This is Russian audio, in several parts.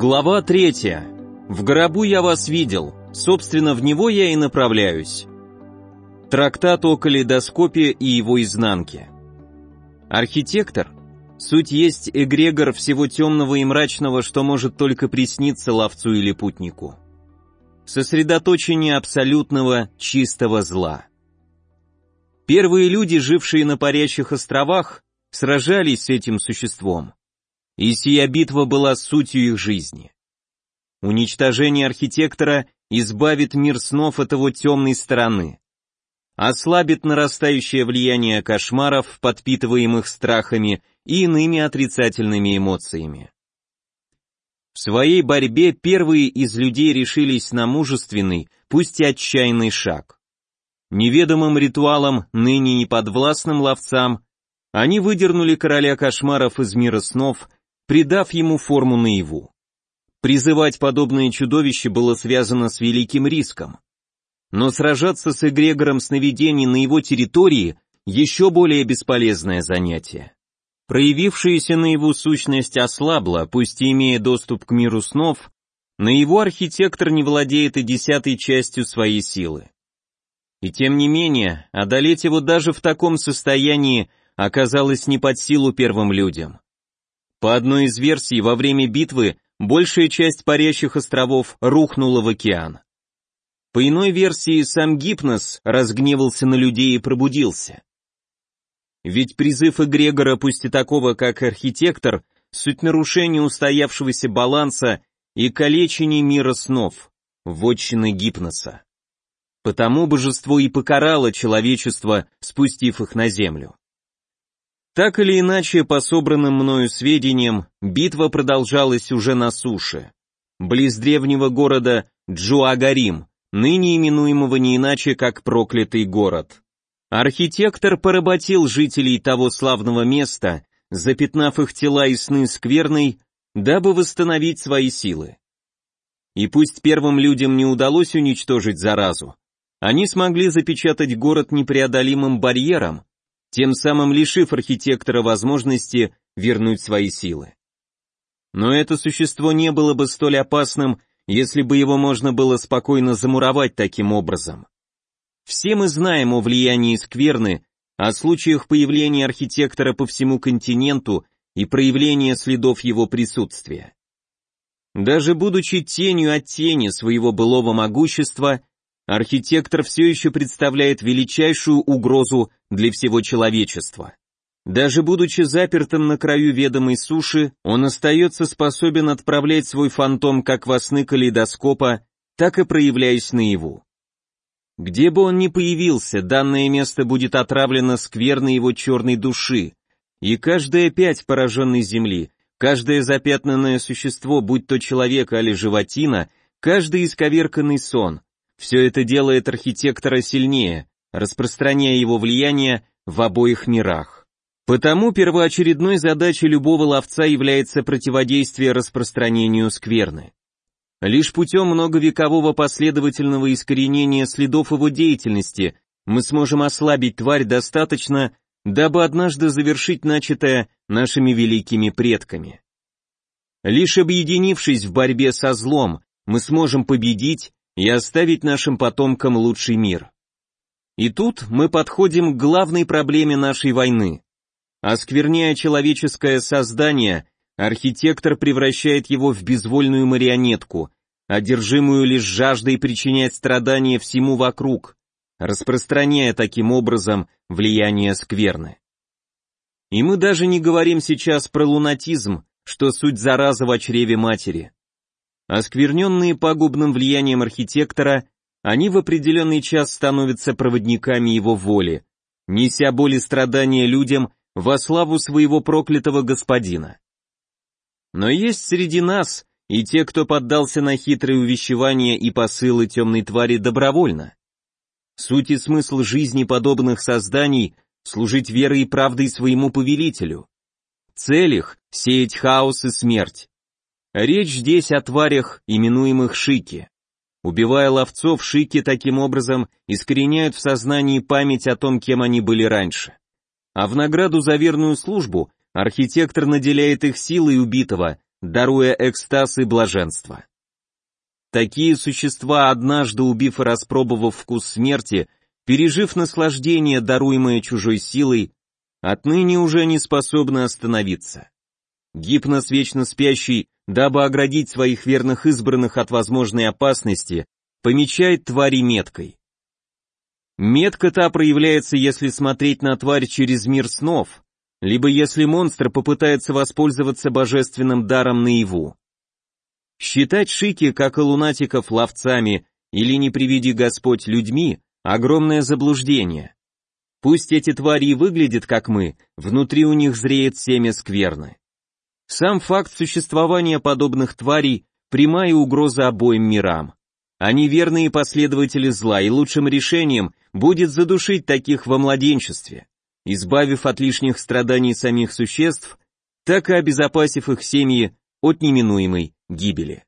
Глава третья. В гробу я вас видел, собственно, в него я и направляюсь. Трактат о калейдоскопе и его изнанке. Архитектор — суть есть эгрегор всего темного и мрачного, что может только присниться ловцу или путнику. Сосредоточение абсолютного чистого зла. Первые люди, жившие на парящих островах, сражались с этим существом и сия битва была сутью их жизни. Уничтожение архитектора избавит мир снов от его темной стороны, ослабит нарастающее влияние кошмаров, подпитываемых страхами и иными отрицательными эмоциями. В своей борьбе первые из людей решились на мужественный, пусть и отчаянный шаг. Неведомым ритуалом, ныне неподвластным ловцам, они выдернули короля кошмаров из мира снов придав ему форму наяву. Призывать подобное чудовище было связано с великим риском. Но сражаться с эгрегором сновидений на его территории еще более бесполезное занятие. Проявившаяся наяву сущность ослабла, пусть и имея доступ к миру снов, но его архитектор не владеет и десятой частью своей силы. И тем не менее, одолеть его даже в таком состоянии оказалось не под силу первым людям. По одной из версий, во время битвы большая часть парящих островов рухнула в океан. По иной версии, сам Гипнос разгневался на людей и пробудился. Ведь призыв эгрегора, пусть и такого, как архитектор, суть нарушения устоявшегося баланса и калечение мира снов, вотчины Гипноса. Потому божество и покарало человечество, спустив их на землю. Так или иначе, по собранным мною сведениям, битва продолжалась уже на суше. Близ древнего города Джуагарим, ныне именуемого не иначе, как проклятый город. Архитектор поработил жителей того славного места, запятнав их тела и сны скверной, дабы восстановить свои силы. И пусть первым людям не удалось уничтожить заразу, они смогли запечатать город непреодолимым барьером, тем самым лишив архитектора возможности вернуть свои силы. Но это существо не было бы столь опасным, если бы его можно было спокойно замуровать таким образом. Все мы знаем о влиянии скверны, о случаях появления архитектора по всему континенту и проявления следов его присутствия. Даже будучи тенью от тени своего былого могущества, архитектор все еще представляет величайшую угрозу для всего человечества. Даже будучи запертым на краю ведомой суши, он остается способен отправлять свой фантом как во сны калейдоскопа, так и проявляясь наяву. Где бы он ни появился, данное место будет отравлено скверной его черной души, и каждая пять пораженной земли, каждое запятнанное существо, будь то человек или животина, каждый исковерканный сон, все это делает архитектора сильнее, распространяя его влияние в обоих мирах. Потому первоочередной задачей любого ловца является противодействие распространению скверны. Лишь путем многовекового последовательного искоренения следов его деятельности мы сможем ослабить тварь достаточно, дабы однажды завершить начатое нашими великими предками. Лишь объединившись в борьбе со злом, мы сможем победить и оставить нашим потомкам лучший мир. И тут мы подходим к главной проблеме нашей войны. Оскверняя человеческое создание, архитектор превращает его в безвольную марионетку, одержимую лишь жаждой причинять страдания всему вокруг, распространяя таким образом влияние скверны. И мы даже не говорим сейчас про лунатизм, что суть зараза в чреве матери. Оскверненные пагубным влиянием архитектора, они в определенный час становятся проводниками его воли, неся боль и страдания людям во славу своего проклятого господина. Но есть среди нас и те, кто поддался на хитрые увещевания и посылы темной твари добровольно. Суть и смысл жизни подобных созданий — служить верой и правдой своему повелителю. Цель их — сеять хаос и смерть. Речь здесь о тварях, именуемых шики. Убивая ловцов, шики таким образом искореняют в сознании память о том, кем они были раньше. А в награду за верную службу архитектор наделяет их силой убитого, даруя экстаз и блаженство. Такие существа, однажды убив и распробовав вкус смерти, пережив наслаждение, даруемое чужой силой, отныне уже не способны остановиться. Гипнос вечно спящий, дабы оградить своих верных избранных от возможной опасности, помечает твари меткой. Метка та проявляется, если смотреть на тварь через мир снов, либо если монстр попытается воспользоваться божественным даром наяву. Считать шики, как и лунатиков, ловцами или, не приведи Господь, людьми – огромное заблуждение. Пусть эти твари и выглядят как мы, внутри у них зреет семя скверны. Сам факт существования подобных тварей – прямая угроза обоим мирам. Они верные последователи зла, и лучшим решением будет задушить таких во младенчестве, избавив от лишних страданий самих существ, так и обезопасив их семьи от неминуемой гибели.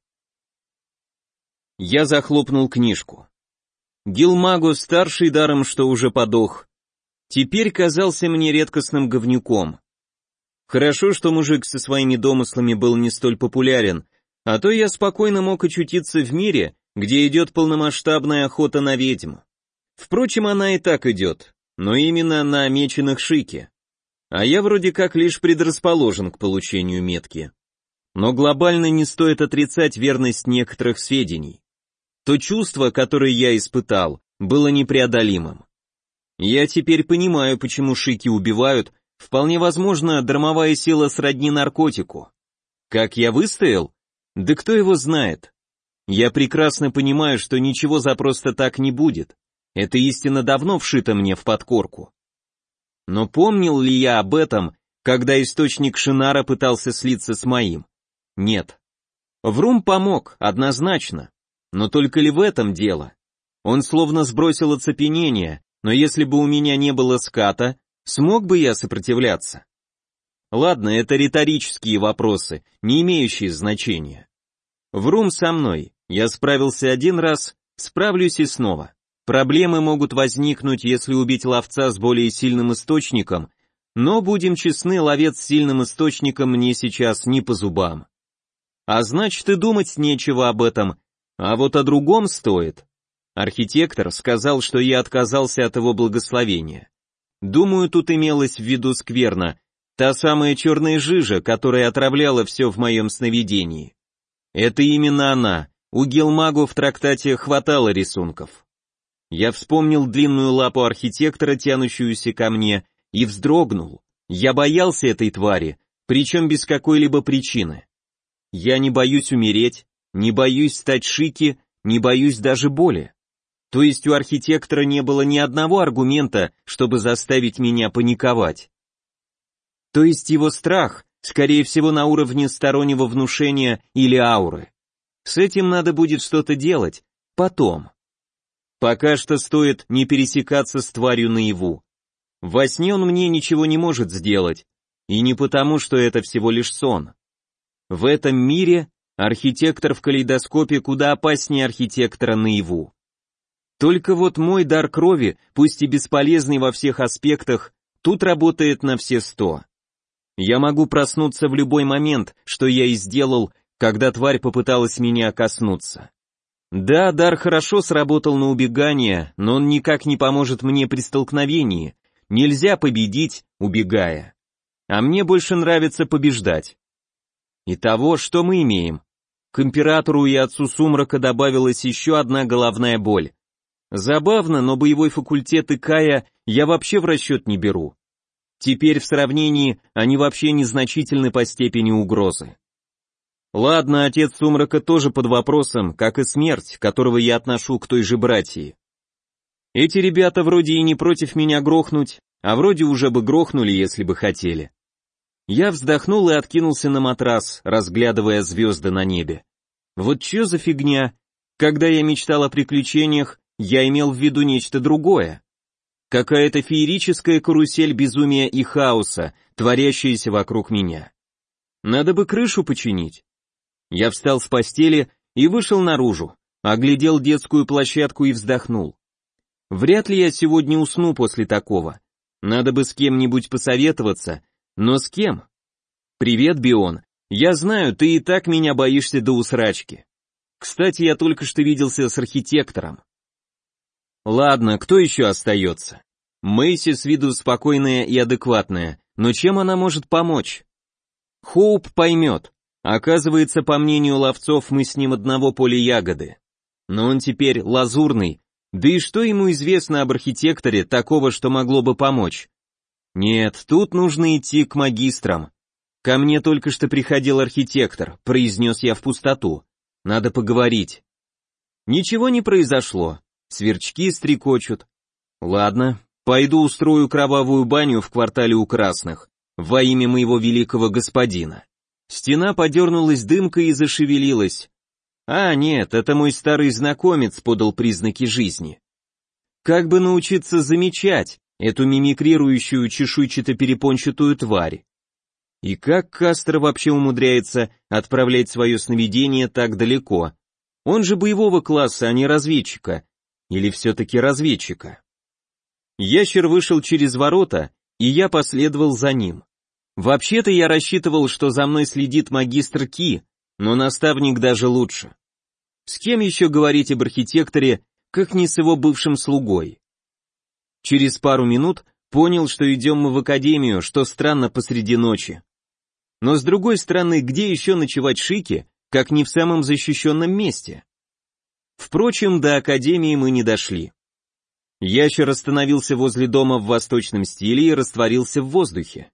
Я захлопнул книжку. Гилмагу, старший даром, что уже подох, теперь казался мне редкостным говнюком. Хорошо, что мужик со своими домыслами был не столь популярен, а то я спокойно мог очутиться в мире, где идет полномасштабная охота на ведьм. Впрочем, она и так идет, но именно на меченых шике. А я вроде как лишь предрасположен к получению метки. Но глобально не стоит отрицать верность некоторых сведений. То чувство, которое я испытал, было непреодолимым. Я теперь понимаю, почему шики убивают, вполне возможно, дармовая сила сродни наркотику. Как я выстоял? Да кто его знает? Я прекрасно понимаю, что ничего за просто так не будет. Это истина давно вшита мне в подкорку. Но помнил ли я об этом, когда источник Шинара пытался слиться с моим? Нет. Врум помог, однозначно. Но только ли в этом дело? Он словно сбросил оцепенение, но если бы у меня не было ската, смог бы я сопротивляться? Ладно, это риторические вопросы, не имеющие значения. Врум со мной, я справился один раз, справлюсь и снова. Проблемы могут возникнуть, если убить ловца с более сильным источником, но, будем честны, ловец с сильным источником мне сейчас не по зубам. А значит и думать нечего об этом, а вот о другом стоит. Архитектор сказал, что я отказался от его благословения. Думаю, тут имелось в виду скверно, та самая черная жижа, которая отравляла все в моем сновидении. Это именно она, у Гелмагу в трактате хватало рисунков. Я вспомнил длинную лапу архитектора, тянущуюся ко мне, и вздрогнул. Я боялся этой твари, причем без какой-либо причины. Я не боюсь умереть, не боюсь стать шики, не боюсь даже боли. То есть у архитектора не было ни одного аргумента, чтобы заставить меня паниковать. То есть его страх, скорее всего, на уровне стороннего внушения или ауры. С этим надо будет что-то делать, потом. Пока что стоит не пересекаться с тварью наяву. Во сне он мне ничего не может сделать, и не потому, что это всего лишь сон. В этом мире архитектор в калейдоскопе куда опаснее архитектора наяву. Только вот мой дар крови, пусть и бесполезный во всех аспектах, тут работает на все сто. Я могу проснуться в любой момент, что я и сделал, когда тварь попыталась меня коснуться. Да, дар хорошо сработал на убегание, но он никак не поможет мне при столкновении. Нельзя победить, убегая. А мне больше нравится побеждать. Итого, что мы имеем? К императору и отцу сумрака добавилась еще одна головная боль. Забавно, но боевой факультет Икая я вообще в расчет не беру. Теперь в сравнении они вообще незначительны по степени угрозы. Ладно, отец сумрака тоже под вопросом, как и смерть, которого я отношу к той же братьи. Эти ребята вроде и не против меня грохнуть, а вроде уже бы грохнули, если бы хотели. Я вздохнул и откинулся на матрас, разглядывая звезды на небе. Вот что за фигня? Когда я мечтал о приключениях, я имел в виду нечто другое. Какая-то феерическая карусель безумия и хаоса, творящаяся вокруг меня. Надо бы крышу починить. Я встал с постели и вышел наружу, оглядел детскую площадку и вздохнул. Вряд ли я сегодня усну после такого. Надо бы с кем-нибудь посоветоваться, но с кем? Привет, Бион. Я знаю, ты и так меня боишься до усрачки. Кстати, я только что виделся с архитектором. Ладно, кто еще остается? Мэйси с виду спокойная и адекватная, но чем она может помочь? Хоуп поймет. Оказывается, по мнению ловцов, мы с ним одного поля ягоды. Но он теперь лазурный, да и что ему известно об архитекторе такого, что могло бы помочь? Нет, тут нужно идти к магистрам. Ко мне только что приходил архитектор, произнес я в пустоту. Надо поговорить. Ничего не произошло. Сверчки стрекочут. Ладно, пойду устрою кровавую баню в квартале у красных, во имя моего великого господина. Стена подернулась дымкой и зашевелилась. А, нет, это мой старый знакомец подал признаки жизни. Как бы научиться замечать эту мимикрирующую чешуйчато-перепончатую тварь? И как Кастро вообще умудряется отправлять свое сновидение так далеко? Он же боевого класса, а не разведчика. Или все-таки разведчика? Ящер вышел через ворота, и я последовал за ним. Вообще-то я рассчитывал, что за мной следит магистр Ки, но наставник даже лучше. С кем еще говорить об архитекторе, как не с его бывшим слугой? Через пару минут понял, что идем мы в академию, что странно посреди ночи. Но с другой стороны, где еще ночевать шики, как не в самом защищенном месте? Впрочем, до академии мы не дошли. Ящер остановился возле дома в восточном стиле и растворился в воздухе.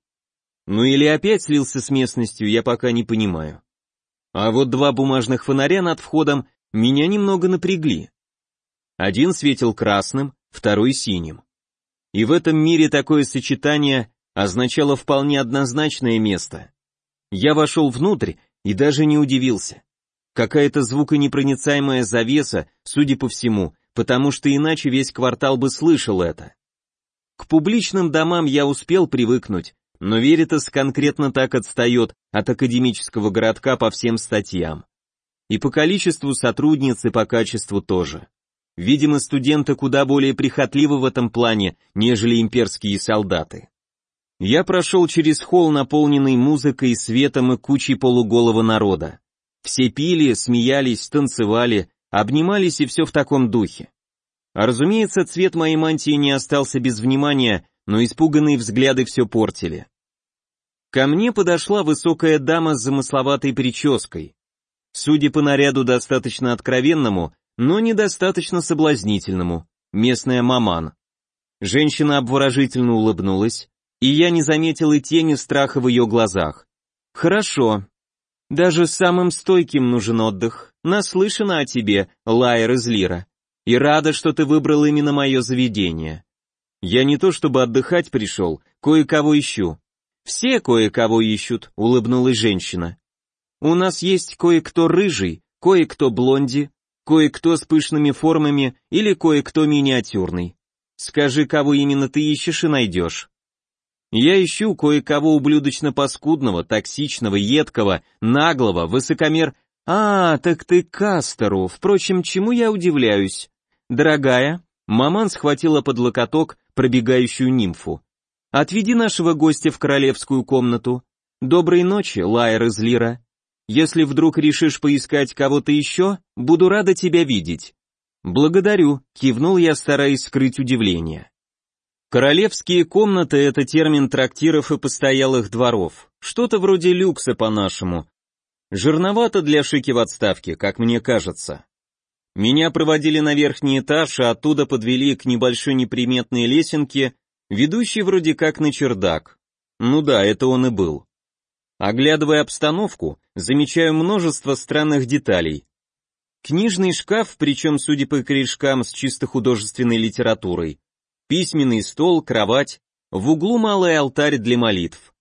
Ну или опять слился с местностью, я пока не понимаю. А вот два бумажных фонаря над входом меня немного напрягли. Один светил красным, второй синим. И в этом мире такое сочетание означало вполне однозначное место. Я вошел внутрь и даже не удивился. Какая-то звуконепроницаемая завеса, судя по всему, потому что иначе весь квартал бы слышал это. К публичным домам я успел привыкнуть, но Веритас конкретно так отстает от академического городка по всем статьям. И по количеству сотрудниц, и по качеству тоже. Видимо, студенты куда более прихотливы в этом плане, нежели имперские солдаты. Я прошел через холл, наполненный музыкой, светом и кучей полуголого народа. Все пили, смеялись, танцевали, обнимались и все в таком духе. Разумеется, цвет моей мантии не остался без внимания, но испуганные взгляды все портили. Ко мне подошла высокая дама с замысловатой прической. Судя по наряду достаточно откровенному, но недостаточно соблазнительному, местная маман. Женщина обворожительно улыбнулась, и я не заметил и тени страха в ее глазах. Хорошо. Даже самым стойким нужен отдых. Наслышана о тебе, Лайер из Лира. И рада, что ты выбрал именно мое заведение. Я не то чтобы отдыхать пришел, кое-кого ищу. Все кое-кого ищут, улыбнулась женщина. У нас есть кое-кто рыжий, кое-кто блонди, кое-кто с пышными формами или кое-кто миниатюрный. Скажи, кого именно ты ищешь и найдешь. Я ищу кое-кого ублюдочно-паскудного, токсичного, едкого, наглого, высокомер... А, так ты Кастеру, впрочем, чему я удивляюсь? Дорогая, маман схватила под локоток пробегающую нимфу. Отведи нашего гостя в королевскую комнату. Доброй ночи, Лайер из Лира. Если вдруг решишь поискать кого-то еще, буду рада тебя видеть. Благодарю, кивнул я, стараясь скрыть удивление. Королевские комнаты — это термин трактиров и постоялых дворов. Что-то вроде люкса по-нашему. Жирновато для шики в отставке, как мне кажется. Меня проводили на верхний этаж, а оттуда подвели к небольшой неприметной лесенке, ведущей вроде как на чердак. Ну да, это он и был. Оглядывая обстановку, замечаю множество странных деталей. Книжный шкаф, причем, судя по корешкам, с чисто художественной литературой письменный стол, кровать, в углу малый алтарь для молитв.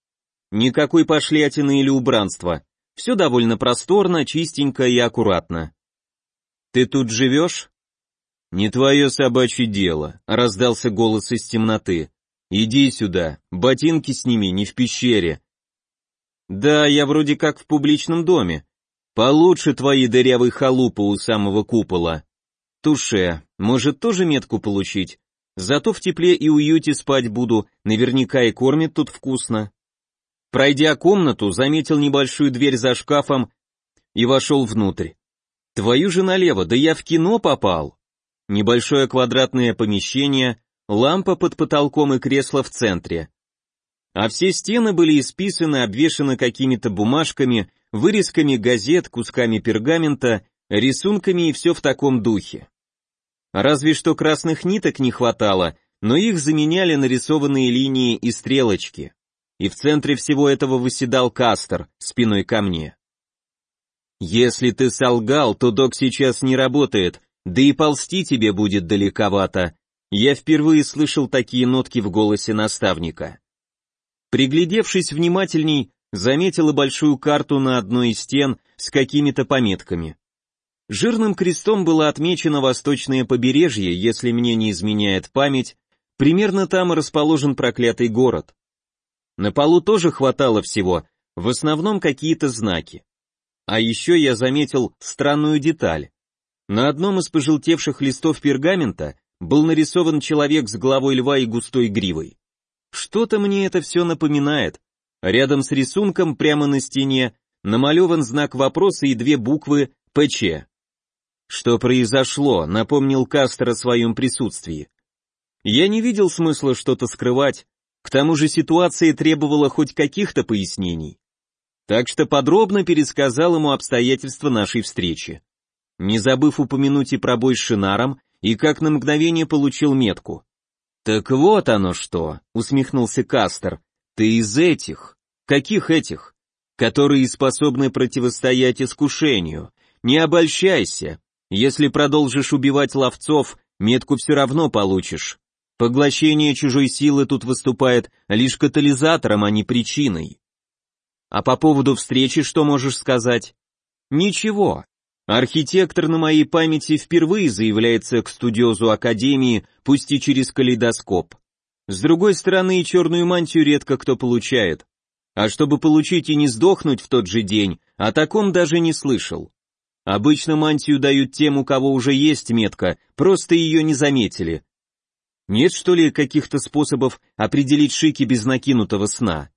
Никакой пошлятины или убранства, все довольно просторно, чистенько и аккуратно. «Ты тут живешь?» «Не твое собачье дело», — раздался голос из темноты. «Иди сюда, ботинки сними, не в пещере». «Да, я вроде как в публичном доме. Получше твои дырявые халупы у самого купола». «Туше, может тоже метку получить? Зато в тепле и уюте спать буду, наверняка и кормят тут вкусно. Пройдя комнату, заметил небольшую дверь за шкафом и вошел внутрь. Твою же налево, да я в кино попал. Небольшое квадратное помещение, лампа под потолком и кресло в центре. А все стены были исписаны, обвешаны какими-то бумажками, вырезками газет, кусками пергамента, рисунками и все в таком духе. Разве что красных ниток не хватало, но их заменяли нарисованные линии и стрелочки. И в центре всего этого выседал Кастер, спиной ко мне. «Если ты солгал, то док сейчас не работает, да и ползти тебе будет далековато. Я впервые слышал такие нотки в голосе наставника. Приглядевшись внимательней, заметила большую карту на одной из стен с какими-то пометками. Жирным крестом было отмечено восточное побережье, если мне не изменяет память, примерно там расположен проклятый город. На полу тоже хватало всего, в основном какие-то знаки. А еще я заметил странную деталь. На одном из пожелтевших листов пергамента был нарисован человек с головой льва и густой гривой. Что-то мне это все напоминает. Рядом с рисунком, прямо на стене, намалеван знак вопроса и две буквы «ПЧ». Что произошло, напомнил Кастер о своем присутствии. Я не видел смысла что-то скрывать, к тому же ситуация требовала хоть каких-то пояснений. Так что подробно пересказал ему обстоятельства нашей встречи не забыв упомянуть и про бой с Шинаром, и как на мгновение получил метку. «Так вот оно что», — усмехнулся Кастер, — «ты из этих». «Каких этих?» «Которые способны противостоять искушению. Не обольщайся. Если продолжишь убивать ловцов, метку все равно получишь. Поглощение чужой силы тут выступает лишь катализатором, а не причиной. А по поводу встречи что можешь сказать? Ничего, Архитектор на моей памяти впервые заявляется к студиозу Академии, пусть и через калейдоскоп. С другой стороны, черную мантию редко кто получает. А чтобы получить и не сдохнуть в тот же день, о таком даже не слышал. Обычно мантию дают тем, у кого уже есть метка, просто ее не заметили. Нет что ли каких-то способов определить шики без накинутого сна?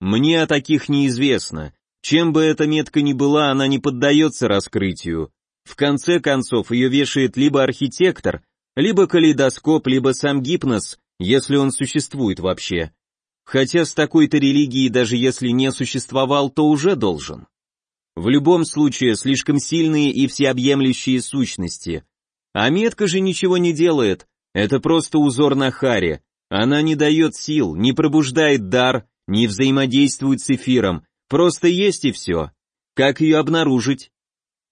Мне о таких неизвестно, чем бы эта метка ни была, она не поддается раскрытию. В конце концов, ее вешает либо архитектор, либо калейдоскоп, либо сам гипноз, если он существует вообще. Хотя с такой-то религией, даже если не существовал, то уже должен. В любом случае, слишком сильные и всеобъемлющие сущности. А метка же ничего не делает, это просто узор на харе. Она не дает сил, не пробуждает дар, не взаимодействует с эфиром, Просто есть и все. Как ее обнаружить?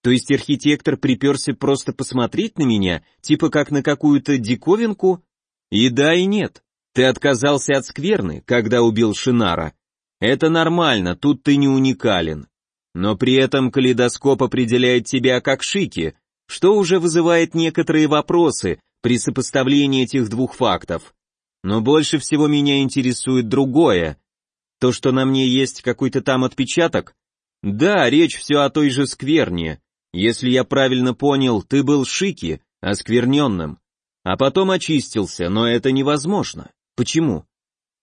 То есть архитектор приперся просто посмотреть на меня, типа как на какую-то диковинку? И да, и нет. Ты отказался от скверны, когда убил Шинара. Это нормально, тут ты не уникален. Но при этом калейдоскоп определяет тебя как шики, что уже вызывает некоторые вопросы при сопоставлении этих двух фактов. Но больше всего меня интересует другое. То, что на мне есть какой-то там отпечаток? Да, речь все о той же скверне. Если я правильно понял, ты был шики, оскверненным. А потом очистился, но это невозможно. Почему?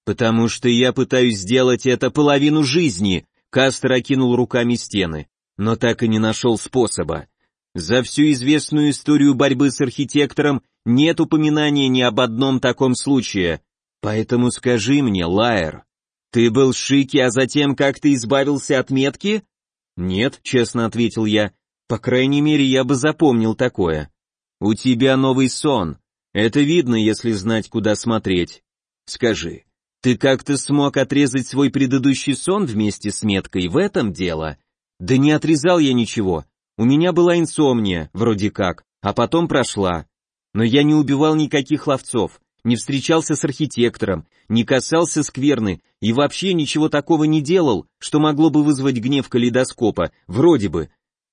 Потому что я пытаюсь сделать это половину жизни, Кастер окинул руками стены, но так и не нашел способа. За всю известную историю борьбы с архитектором нет упоминания ни об одном таком случае. Поэтому скажи мне, Лайер, «Ты был Шики, а затем как ты избавился от метки?» «Нет», — честно ответил я. «По крайней мере, я бы запомнил такое». «У тебя новый сон. Это видно, если знать, куда смотреть. Скажи, ты как-то смог отрезать свой предыдущий сон вместе с меткой, в этом дело?» «Да не отрезал я ничего. У меня была инсомния, вроде как, а потом прошла. Но я не убивал никаких ловцов не встречался с архитектором, не касался скверны и вообще ничего такого не делал, что могло бы вызвать гнев калейдоскопа, вроде бы.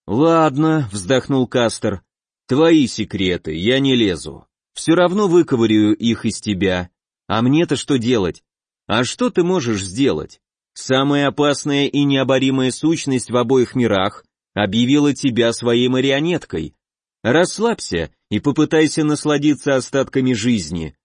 «Ладно», — вздохнул Кастер, — «твои секреты, я не лезу. Все равно выковырю их из тебя. А мне-то что делать? А что ты можешь сделать? Самая опасная и необоримая сущность в обоих мирах объявила тебя своей марионеткой. Расслабься и попытайся насладиться остатками жизни.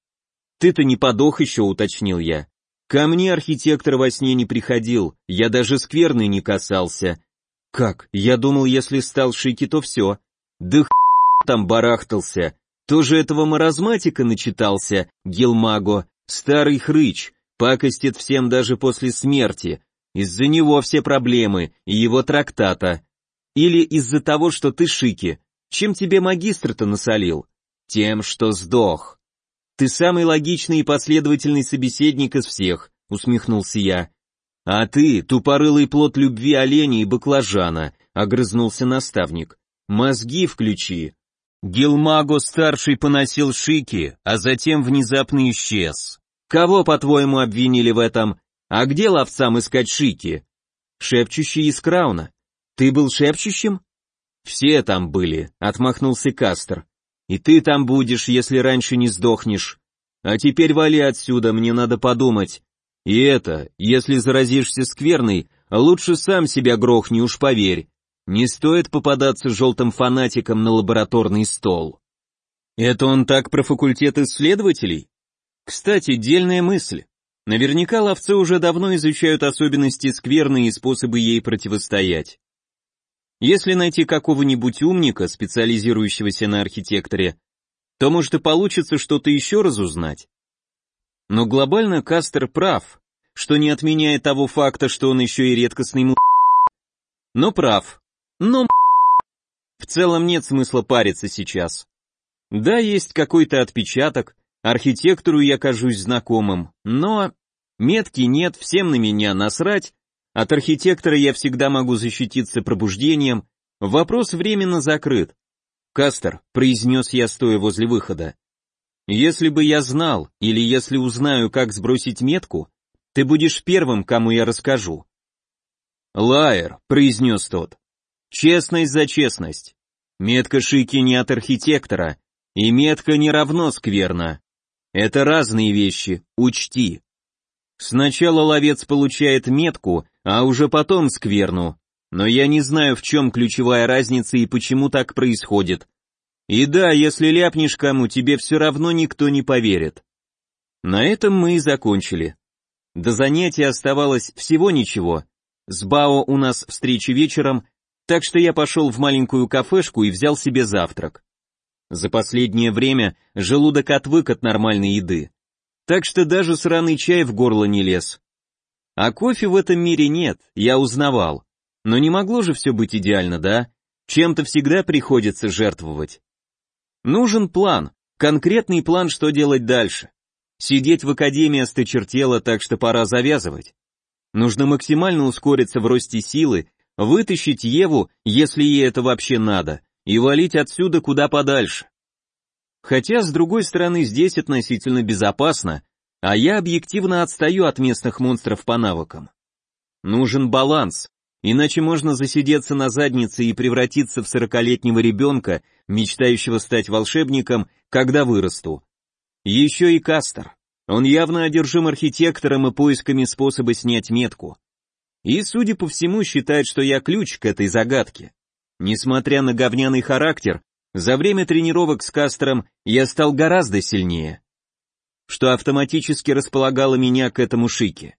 «Ты-то не подох еще», — уточнил я. Ко мне архитектор во сне не приходил, я даже скверный не касался. Как? Я думал, если стал шики, то все. Да х... там барахтался. Тоже этого маразматика начитался, Гилмаго, старый хрыч, пакостит всем даже после смерти. Из-за него все проблемы, и его трактата. Или из-за того, что ты шики. Чем тебе магистр-то насолил? Тем, что сдох. Ты самый логичный и последовательный собеседник из всех, усмехнулся я. А ты, тупорылый плод любви оленя и баклажана, огрызнулся наставник. Мозги включи. Гилмаго-старший поносил шики, а затем внезапно исчез. Кого, по-твоему, обвинили в этом? А где ловцам искать шики? Шепчущий из Крауна. Ты был шепчущим? Все там были, отмахнулся Кастер. И ты там будешь, если раньше не сдохнешь. А теперь вали отсюда, мне надо подумать. И это, если заразишься скверной, лучше сам себя грохни, уж поверь. Не стоит попадаться желтым фанатиком на лабораторный стол. Это он так про факультет исследователей? Кстати, дельная мысль. Наверняка ловцы уже давно изучают особенности скверны и способы ей противостоять. Если найти какого-нибудь умника, специализирующегося на архитекторе, то может и получится что-то еще разузнать. Но глобально Кастер прав, что не отменяет того факта, что он еще и редкостный му... Но прав. Но в целом нет смысла париться сейчас. Да, есть какой-то отпечаток, архитектуру я кажусь знакомым, но метки нет, всем на меня насрать, от архитектора я всегда могу защититься пробуждением, вопрос временно закрыт. Кастер, произнес я стоя возле выхода. Если бы я знал, или если узнаю, как сбросить метку, ты будешь первым, кому я расскажу. Лаер, произнес тот. Честность за честность. Метка Шики не от архитектора, и метка не равно скверно. Это разные вещи, учти. Сначала ловец получает метку, а уже потом скверну. Но я не знаю, в чем ключевая разница и почему так происходит. И да, если ляпнешь кому, тебе все равно никто не поверит. На этом мы и закончили. До занятия оставалось всего ничего. С Бао у нас встреча вечером, так что я пошел в маленькую кафешку и взял себе завтрак. За последнее время желудок отвык от нормальной еды так что даже сраный чай в горло не лез. А кофе в этом мире нет, я узнавал. Но не могло же все быть идеально, да? Чем-то всегда приходится жертвовать. Нужен план, конкретный план, что делать дальше. Сидеть в академии осточертело, так что пора завязывать. Нужно максимально ускориться в росте силы, вытащить Еву, если ей это вообще надо, и валить отсюда куда подальше. Хотя, с другой стороны, здесь относительно безопасно, а я объективно отстаю от местных монстров по навыкам. Нужен баланс, иначе можно засидеться на заднице и превратиться в сорокалетнего ребенка, мечтающего стать волшебником, когда вырасту. Еще и Кастер. Он явно одержим архитектором и поисками способа снять метку. И, судя по всему, считает, что я ключ к этой загадке. Несмотря на говняный характер, за время тренировок с Кастером я стал гораздо сильнее, что автоматически располагало меня к этому шике.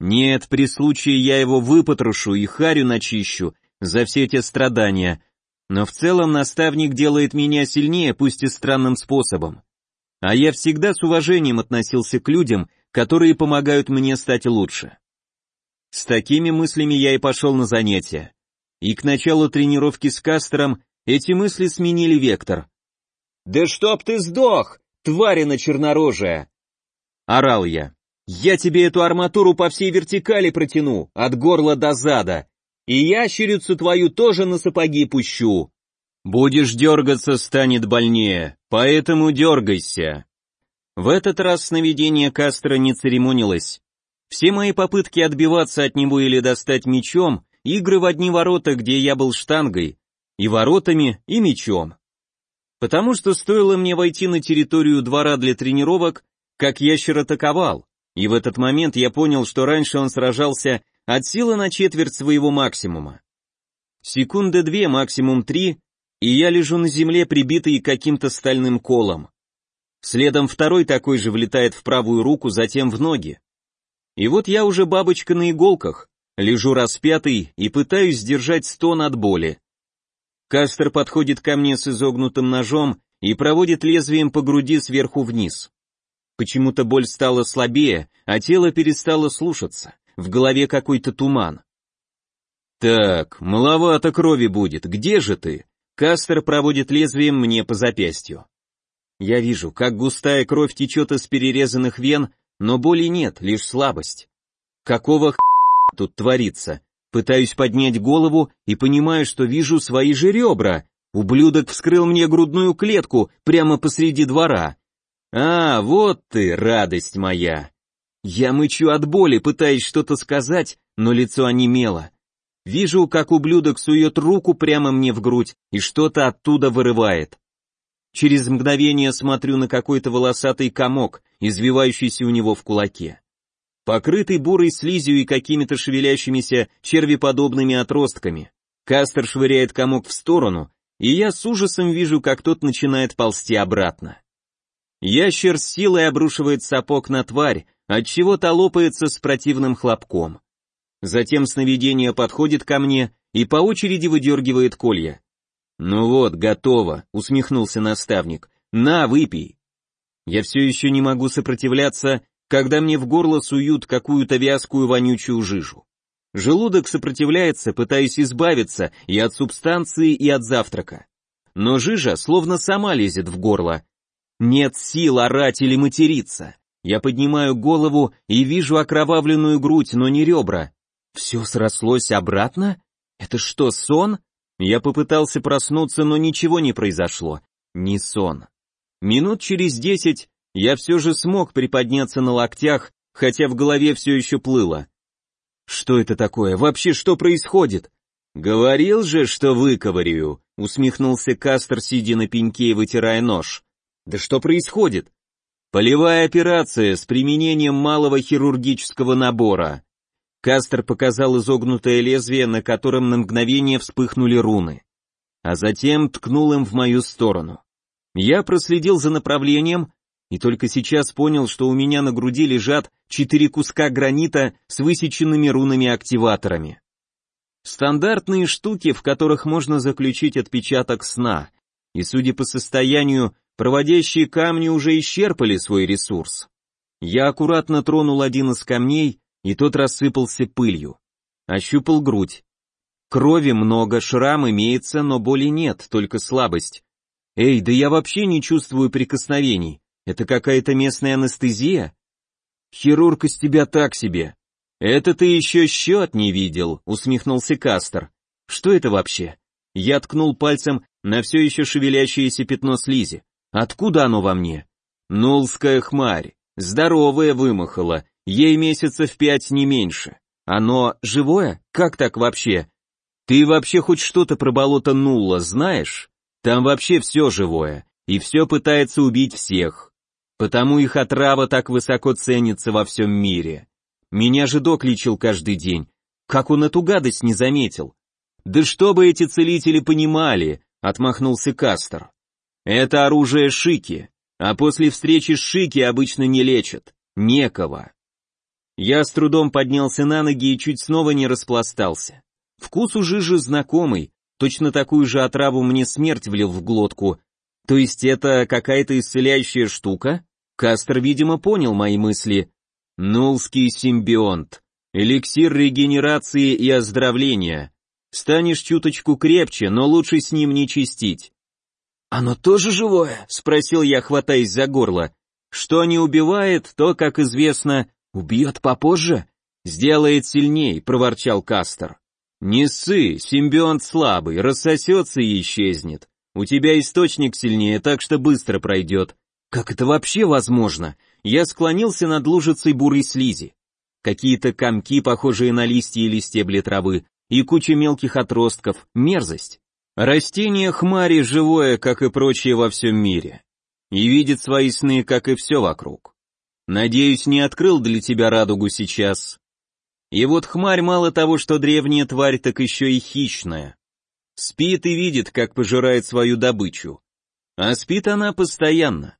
Нет, при случае я его выпотрошу и харю начищу за все эти страдания, но в целом наставник делает меня сильнее, пусть и странным способом. А я всегда с уважением относился к людям, которые помогают мне стать лучше. С такими мыслями я и пошел на занятия. И к началу тренировки с Кастером эти мысли сменили вектор. «Да чтоб ты сдох, тварина чернорожая!» Орал я. «Я тебе эту арматуру по всей вертикали протяну, от горла до зада, и ящерицу твою тоже на сапоги пущу. Будешь дергаться, станет больнее, поэтому дергайся». В этот раз сновидение Кастро не церемонилось. Все мои попытки отбиваться от него или достать мечом, игры в одни ворота, где я был штангой, и воротами, и мечом. Потому что стоило мне войти на территорию двора для тренировок, как ящер атаковал, и в этот момент я понял, что раньше он сражался от силы на четверть своего максимума. Секунды две, максимум три, и я лежу на земле, прибитый каким-то стальным колом. Следом второй такой же влетает в правую руку, затем в ноги. И вот я уже бабочка на иголках, лежу распятый и пытаюсь сдержать стон от боли. Кастер подходит ко мне с изогнутым ножом и проводит лезвием по груди сверху вниз. Почему-то боль стала слабее, а тело перестало слушаться, в голове какой-то туман. «Так, маловато крови будет, где же ты?» Кастер проводит лезвием мне по запястью. Я вижу, как густая кровь течет из перерезанных вен, но боли нет, лишь слабость. Какого х... тут творится? Пытаюсь поднять голову и понимаю, что вижу свои же ребра. Ублюдок вскрыл мне грудную клетку прямо посреди двора. А, вот ты, радость моя. Я мычу от боли, пытаясь что-то сказать, но лицо онемело. Вижу, как ублюдок сует руку прямо мне в грудь и что-то оттуда вырывает. Через мгновение смотрю на какой-то волосатый комок, извивающийся у него в кулаке. Покрытый бурой слизью и какими-то шевелящимися червеподобными отростками. Кастер швыряет комок в сторону, и я с ужасом вижу, как тот начинает ползти обратно. Ящер с силой обрушивает сапог на тварь, отчего то лопается с противным хлопком. Затем сновидение подходит ко мне и по очереди выдергивает колья. «Ну вот, готово», — усмехнулся наставник. «На, выпей». Я все еще не могу сопротивляться, когда мне в горло суют какую-то вязкую вонючую жижу. Желудок сопротивляется, пытаясь избавиться и от субстанции, и от завтрака. Но жижа словно сама лезет в горло. Нет сил орать или материться. Я поднимаю голову и вижу окровавленную грудь, но не ребра. Все срослось обратно? Это что, сон? Я попытался проснуться, но ничего не произошло. Не сон. Минут через десять я все же смог приподняться на локтях, хотя в голове все еще плыло. Что это такое? Вообще что происходит? Говорил же, что выковырю, усмехнулся Кастер, сидя на пеньке и вытирая нож. Да что происходит? Полевая операция с применением малого хирургического набора. Кастер показал изогнутое лезвие, на котором на мгновение вспыхнули руны. А затем ткнул им в мою сторону. Я проследил за направлением и только сейчас понял, что у меня на груди лежат четыре куска гранита с высеченными рунами-активаторами. Стандартные штуки, в которых можно заключить отпечаток сна, и, судя по состоянию, проводящие камни уже исчерпали свой ресурс. Я аккуратно тронул один из камней и тот рассыпался пылью. Ощупал грудь. Крови много, шрам имеется, но боли нет, только слабость. Эй, да я вообще не чувствую прикосновений. Это какая-то местная анестезия? Хирург из тебя так себе. Это ты еще счет не видел, усмехнулся Кастер. Что это вообще? Я ткнул пальцем на все еще шевелящееся пятно слизи. Откуда оно во мне? Нулская хмарь. Здоровая вымахала, Ей месяцев пять не меньше. Оно живое? Как так вообще? Ты вообще хоть что-то про болото Нулла знаешь? Там вообще все живое, и все пытается убить всех. Потому их отрава так высоко ценится во всем мире. Меня же док лечил каждый день. Как он эту гадость не заметил? Да чтобы эти целители понимали, отмахнулся Кастер. Это оружие Шики, а после встречи с Шики обычно не лечат. Некого. Я с трудом поднялся на ноги и чуть снова не распластался. Вкус у жижи знакомый, точно такую же отраву мне смерть влил в глотку. То есть это какая-то исцеляющая штука? Кастер, видимо, понял мои мысли. Нулский симбионт. Эликсир регенерации и оздоровления. Станешь чуточку крепче, но лучше с ним не чистить. «Оно тоже живое?» — спросил я, хватаясь за горло. «Что не убивает, то, как известно, «Убьет попозже?» «Сделает сильней», — проворчал Кастер. «Не ссы, симбионт слабый, рассосется и исчезнет. У тебя источник сильнее, так что быстро пройдет». «Как это вообще возможно?» Я склонился над лужицей бурой слизи. Какие-то комки, похожие на листья или стебли травы, и куча мелких отростков, мерзость. Растение хмари живое, как и прочее во всем мире. И видит свои сны, как и все вокруг. Надеюсь, не открыл для тебя радугу сейчас. И вот хмарь мало того, что древняя тварь, так еще и хищная. Спит и видит, как пожирает свою добычу. А спит она постоянно.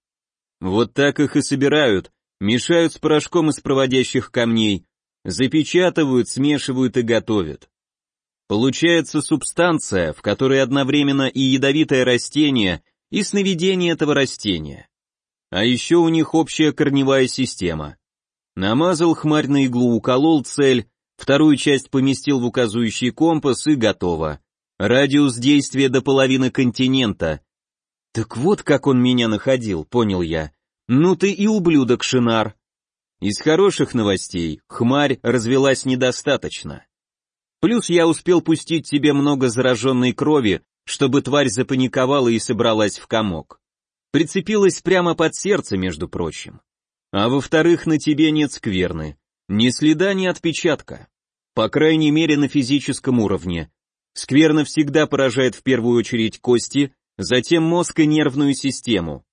Вот так их и собирают, Мешают с порошком из проводящих камней, запечатывают, смешивают и готовят. Получается субстанция, в которой одновременно и ядовитое растение, и сновидение этого растения. А еще у них общая корневая система. Намазал хмарь на иглу, уколол цель, вторую часть поместил в указывающий компас и готово. Радиус действия до половины континента. Так вот как он меня находил, понял я. Ну ты и ублюдок, Шинар. Из хороших новостей, хмарь развелась недостаточно. Плюс я успел пустить тебе много зараженной крови, чтобы тварь запаниковала и собралась в комок. Прицепилась прямо под сердце, между прочим. А во-вторых, на тебе нет скверны. Ни следа, ни отпечатка. По крайней мере, на физическом уровне. Скверна всегда поражает в первую очередь кости, затем мозг и нервную систему.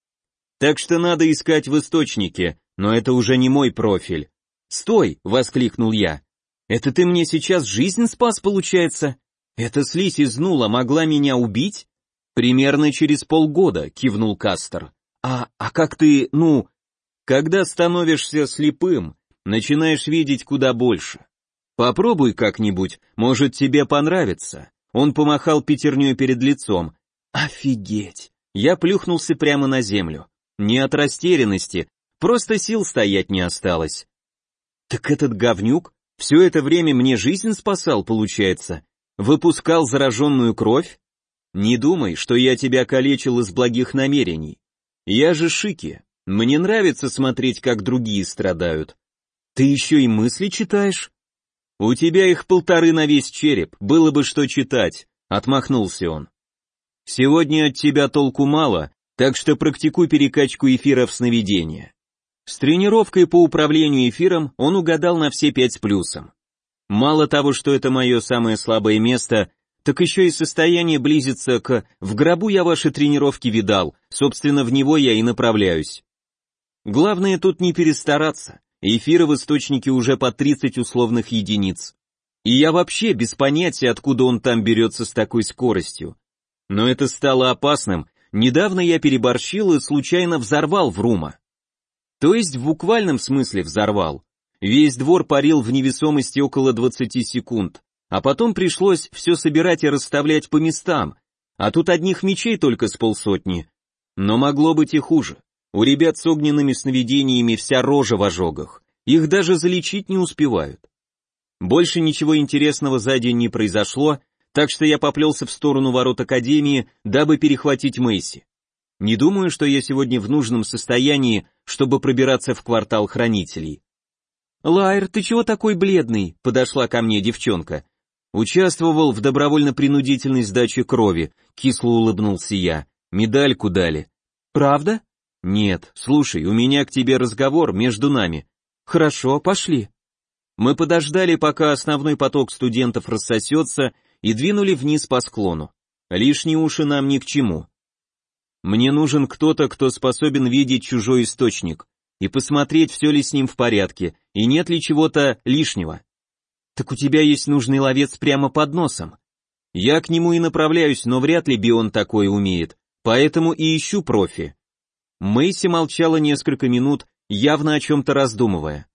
Так что надо искать в источнике, но это уже не мой профиль. «Стой!» — воскликнул я. «Это ты мне сейчас жизнь спас, получается? Эта слизь из нула могла меня убить?» «Примерно через полгода», — кивнул Кастер. «А, а как ты, ну...» «Когда становишься слепым, начинаешь видеть куда больше. Попробуй как-нибудь, может тебе понравится». Он помахал пятерней перед лицом. «Офигеть!» Я плюхнулся прямо на землю. Не от растерянности, просто сил стоять не осталось. Так этот говнюк все это время мне жизнь спасал, получается. Выпускал зараженную кровь? Не думай, что я тебя калечил из благих намерений. Я же Шики. Мне нравится смотреть, как другие страдают. Ты еще и мысли читаешь? У тебя их полторы на весь череп, было бы что читать, отмахнулся он. Сегодня от тебя толку мало, так что практикуй перекачку эфира в сновидение. С тренировкой по управлению эфиром он угадал на все пять с плюсом. Мало того, что это мое самое слабое место, так еще и состояние близится к «в гробу я ваши тренировки видал, собственно в него я и направляюсь». Главное тут не перестараться, эфира в источнике уже по 30 условных единиц. И я вообще без понятия, откуда он там берется с такой скоростью. Но это стало опасным, Недавно я переборщил и случайно взорвал Врума. То есть в буквальном смысле взорвал. Весь двор парил в невесомости около 20 секунд, а потом пришлось все собирать и расставлять по местам, а тут одних мечей только с полсотни. Но могло быть и хуже. У ребят с огненными сновидениями вся рожа в ожогах, их даже залечить не успевают. Больше ничего интересного за день не произошло, так что я поплелся в сторону ворот Академии, дабы перехватить Мэйси. Не думаю, что я сегодня в нужном состоянии, чтобы пробираться в квартал хранителей. «Лайер, ты чего такой бледный?» — подошла ко мне девчонка. «Участвовал в добровольно-принудительной сдаче крови», — кисло улыбнулся я. «Медальку дали». «Правда?» «Нет, слушай, у меня к тебе разговор между нами». «Хорошо, пошли». Мы подождали, пока основной поток студентов рассосется, и двинули вниз по склону. Лишние уши нам ни к чему. Мне нужен кто-то, кто способен видеть чужой источник и посмотреть, все ли с ним в порядке, и нет ли чего-то лишнего. Так у тебя есть нужный ловец прямо под носом. Я к нему и направляюсь, но вряд ли Бион такое умеет, поэтому и ищу профи. Мэйси молчала несколько минут, явно о чем-то раздумывая.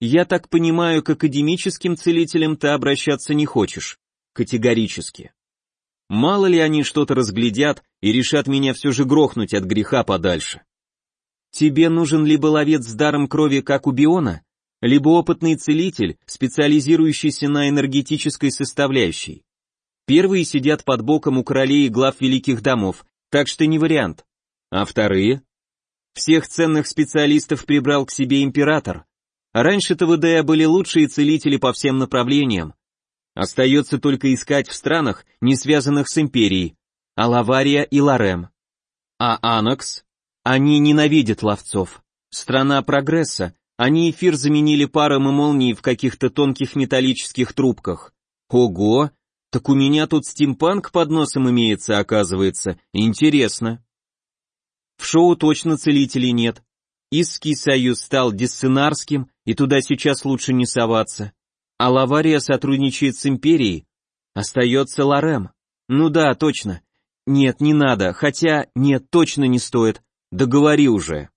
«Я так понимаю, к академическим целителям ты обращаться не хочешь?» Категорически. Мало ли они что-то разглядят и решат меня все же грохнуть от греха подальше. Тебе нужен либо ловец с даром крови, как у Биона, либо опытный целитель, специализирующийся на энергетической составляющей. Первые сидят под боком у королей и глав великих домов, так что не вариант. А вторые? Всех ценных специалистов прибрал к себе император. Раньше-то в ИДЭА были лучшие целители по всем направлениям, Остается только искать в странах, не связанных с империей, Алавария и Ларем. А Анакс? Они ненавидят ловцов. Страна прогресса, они эфир заменили паром и молнией в каких-то тонких металлических трубках. Ого! Так у меня тут стимпанк под носом имеется, оказывается. Интересно. В шоу точно целителей нет. Истский союз стал диссенарским, и туда сейчас лучше не соваться. А Лавария сотрудничает с Империей. Остается Ларем. Ну да, точно. Нет, не надо, хотя, нет, точно не стоит. Договори уже.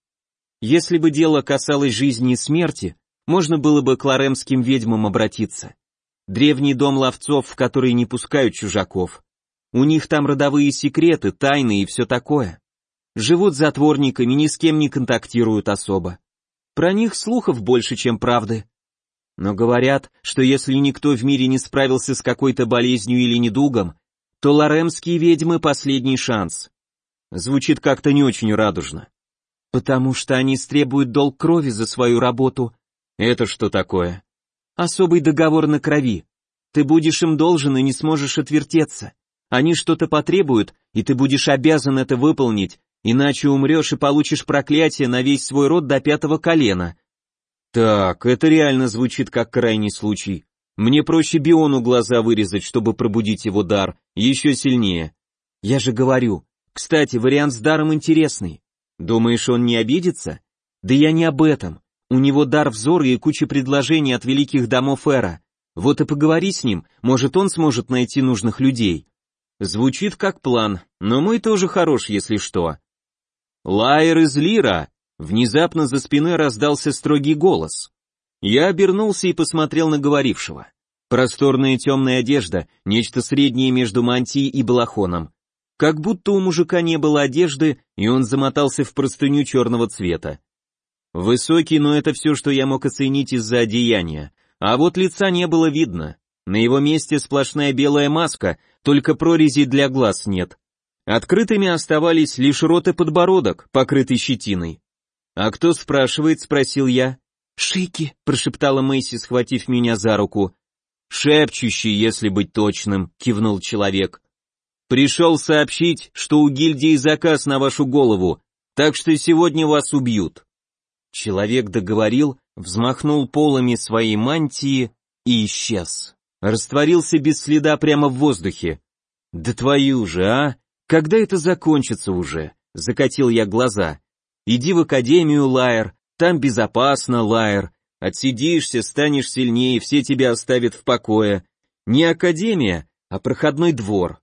Если бы дело касалось жизни и смерти, можно было бы к ларемским ведьмам обратиться. Древний дом ловцов, в который не пускают чужаков. У них там родовые секреты, тайны и все такое. Живут затворниками, ни с кем не контактируют особо. Про них слухов больше, чем правды. Но говорят, что если никто в мире не справился с какой-то болезнью или недугом, то ларемские ведьмы — последний шанс. Звучит как-то не очень радужно. Потому что они требуют долг крови за свою работу. Это что такое? Особый договор на крови. Ты будешь им должен и не сможешь отвертеться. Они что-то потребуют, и ты будешь обязан это выполнить, иначе умрешь и получишь проклятие на весь свой род до пятого колена. Так, это реально звучит как крайний случай. Мне проще Биону глаза вырезать, чтобы пробудить его дар, еще сильнее. Я же говорю. Кстати, вариант с даром интересный. Думаешь, он не обидится? Да я не об этом. У него дар взора и куча предложений от великих домов Эра. Вот и поговори с ним, может он сможет найти нужных людей. Звучит как план, но мой тоже хорош, если что. Лайер из Лира! Внезапно за спиной раздался строгий голос. Я обернулся и посмотрел на говорившего. Просторная темная одежда, нечто среднее между мантией и балахоном. Как будто у мужика не было одежды, и он замотался в простыню черного цвета. Высокий, но это все, что я мог оценить из-за одеяния. А вот лица не было видно. На его месте сплошная белая маска, только прорези для глаз нет. Открытыми оставались лишь рот и подбородок, покрытый щетиной. «А кто спрашивает?» — спросил я. «Шики», — прошептала Мэйси, схватив меня за руку. «Шепчущий, если быть точным», — кивнул человек. «Пришел сообщить, что у гильдии заказ на вашу голову, так что сегодня вас убьют». Человек договорил, взмахнул полами своей мантии и исчез. Растворился без следа прямо в воздухе. «Да твою же, а! Когда это закончится уже?» — закатил я глаза. «Иди в академию, Лайер, там безопасно, Лайер. Отсидишься, станешь сильнее, все тебя оставят в покое. Не академия, а проходной двор».